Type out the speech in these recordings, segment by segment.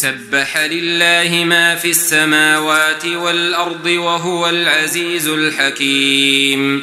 سبح لله ما في السماوات والأرض وهو العزيز الحكيم.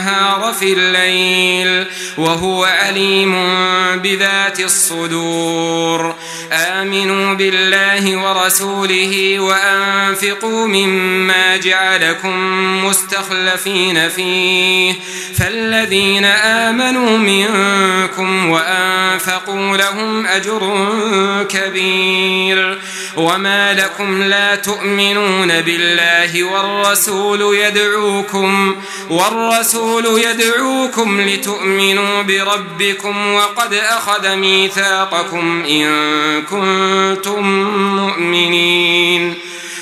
النهار في الليل وهو أليم بذات الصدور. آمنوا بالله ورسوله وأنفقوا مما جعلكم مستخلفين فيه. فالذين آمنوا منكم وأنفقوا لهم أجر كبير. وما لكم لا تؤمنون بالله والرسول يدعوكم والرسول الرسول يدعوكم لتؤمنوا بربكم وقد أخذ ميثاقكم إن كنتم مؤمنين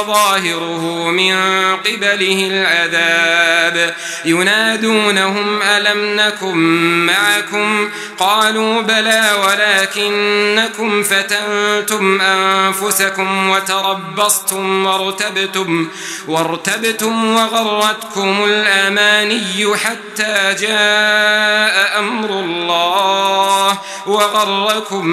وظاهره من قبله العذاب. ينادونهم ألم نكن معكم؟ قالوا بلى ولكنكم فتنتم أنفسكم وتربصتم وارتبتم, وارتبتم وغرتكم الأماني حتى جاء أمر الله وغركم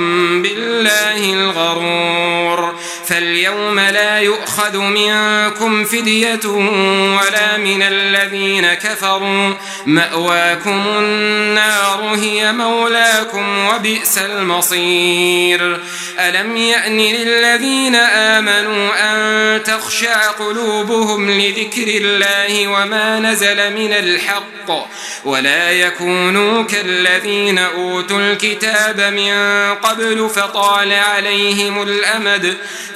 بالله الغرور. فاليوم لا يؤخذ منكم فدية ولا من الذين كفروا مأواكم النار هي مولاكم وبئس المصير ألم يأن للذين آمنوا أن تخشع قلوبهم لذكر الله وما نزل من الحق ولا يكونوا كالذين أوتوا الكتاب من قبل فطال عليهم الأمد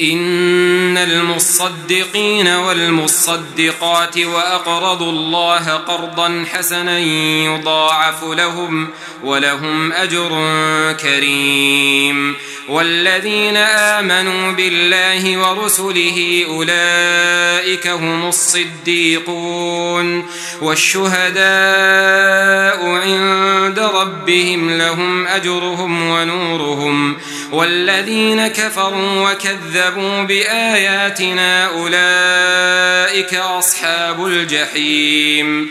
إن المصدقين والمصدقات وأقرضوا الله قرضا حسنا يضاعف لهم ولهم أجر كريم والذين آمنوا بالله ورسله أولئك هم الصديقون والشهداء عند ربهم لهم أجرهم ونورهم والذين كفروا وكذبوا كذبوا بآياتنا أولئك أصحاب الجحيم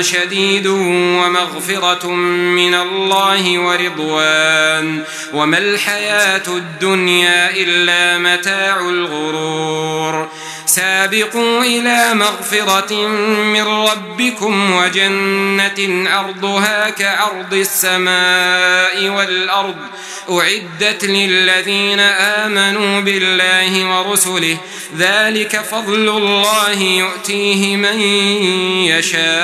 شديد ومغفرة من الله ورضوان وما الحياة الدنيا إلا متاع الغرور سابقوا إلى مغفرة من ربكم وجنة أرضها كأرض السماء والأرض أعدت للذين آمنوا بالله ورسله ذلك فضل الله يؤتيه من يشاء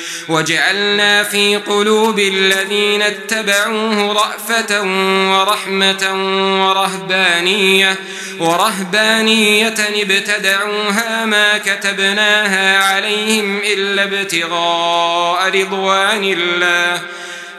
وجعلنا في قلوب الذين اتبعوه رأفة ورحمة ورهبانية ورهبانية ابتدعوها ما كتبناها عليهم إلا ابتغاء رضوان الله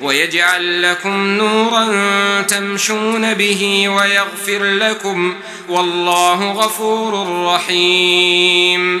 ويجعل لكم نورا تمشون به ويغفر لكم والله غفور رحيم.